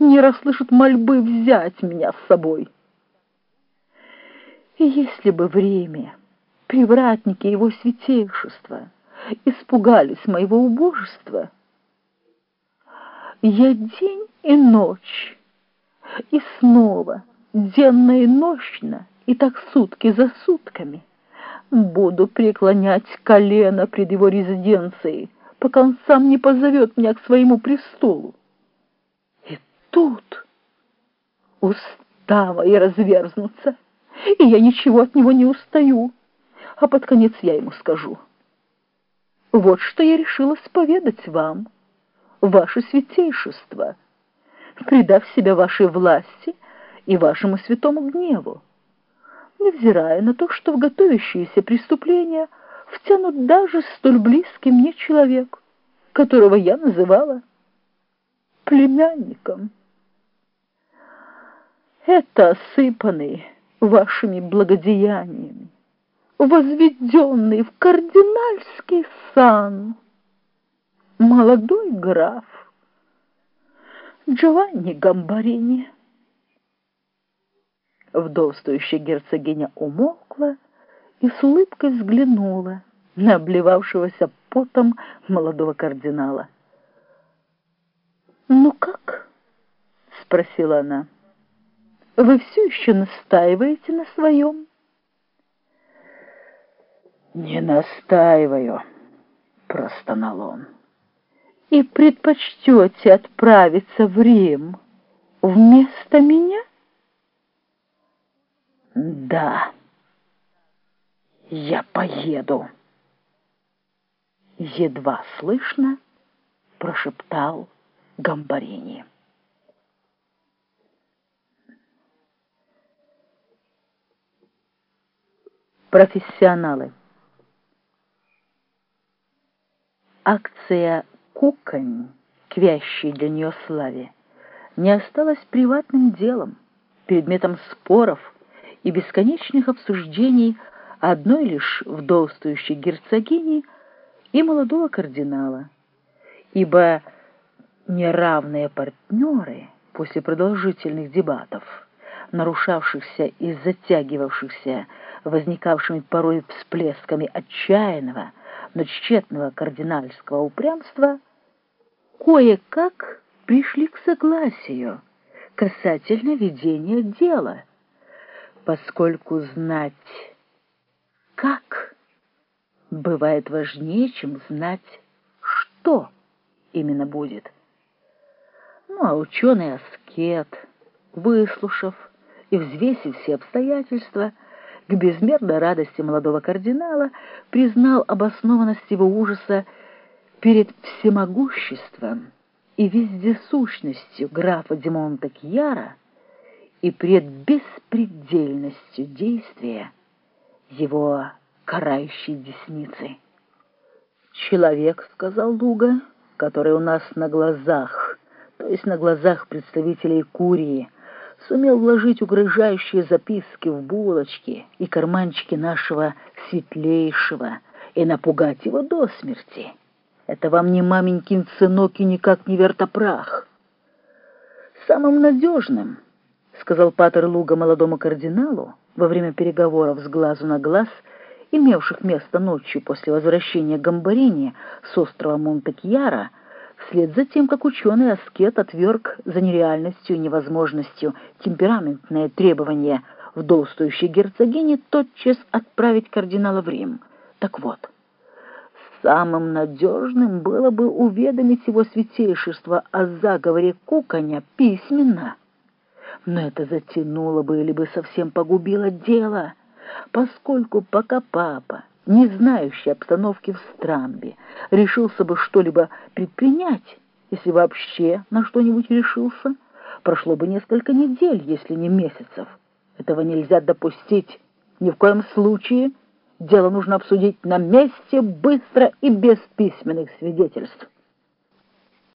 не расслышит мольбы взять меня с собой. И если бы время, привратники его святейшества, испугались моего убожества, я день и ночь, и снова денно и нощно, и так сутки за сутками буду преклонять колено пред его резиденцией, пока он сам не позовет меня к своему престолу. И тут уста мои разверзнутся, и я ничего от него не устаю, а под конец я ему скажу. Вот что я решила споведать вам, ваше святейшество, предав себя вашей власти и вашему святому гневу, невзирая на то, что в готовящиеся преступления втянут даже столь близкий мне человек, которого я называла племянником. Это осыпанный вашими благодеяниями, возведенный в кардинальский сан молодой граф Джованни Гамбарини. Вдовствующая герцогиня умолкла и с улыбкой взглянула на обливавшегося потом молодого кардинала. «Ну как?» — спросила она. «Вы все еще настаиваете на своем?» «Не настаиваю», — простонал он. «И предпочтете отправиться в Рим вместо меня?» «Да, я поеду», — едва слышно прошептал Гамбарини. Профессионалы. Акция «Куконь», к вящей для нее славе, не осталась приватным делом, предметом споров и бесконечных обсуждений одной лишь вдовствующей герцогини и молодого кардинала, ибо неравные партнеры после продолжительных дебатов, нарушавшихся и затягивавшихся возникавшими порой всплесками отчаянного, но тщетного кардинальского упрямства, кое-как пришли к согласию касательно ведения дела — поскольку знать «как» бывает важнее, чем знать «что» именно будет. Ну а ученый-аскет, выслушав и взвесив все обстоятельства, к безмерной радости молодого кардинала признал обоснованность его ужаса перед всемогуществом и вездесущностью графа Димонта Кьяра, и пред беспредельностью действия его карающей десницы. «Человек, — сказал Луга, — который у нас на глазах, то есть на глазах представителей Курии, сумел вложить угрожающие записки в булочки и карманчики нашего светлейшего и напугать его до смерти. Это вам не маменькин сынок и никак не вертопрах. Самым надежным —— сказал Патер Луга молодому кардиналу во время переговоров с глазу на глаз, имевших место ночью после возвращения Гамбарини с острова Монтекьяра, вслед за тем, как ученый-аскет отверг за нереальностью и невозможностью темпераментное требование вдовствующей герцогини тотчас отправить кардинала в Рим. Так вот, самым надежным было бы уведомить его святейшество о заговоре Куконя письменно, но это затянуло бы или бы совсем погубило дело, поскольку пока папа, не знающий обстановки в Страмбе, решился бы что-либо предпринять, если вообще на что-нибудь решился, прошло бы несколько недель, если не месяцев. Этого нельзя допустить ни в коем случае. Дело нужно обсудить на месте, быстро и без письменных свидетельств.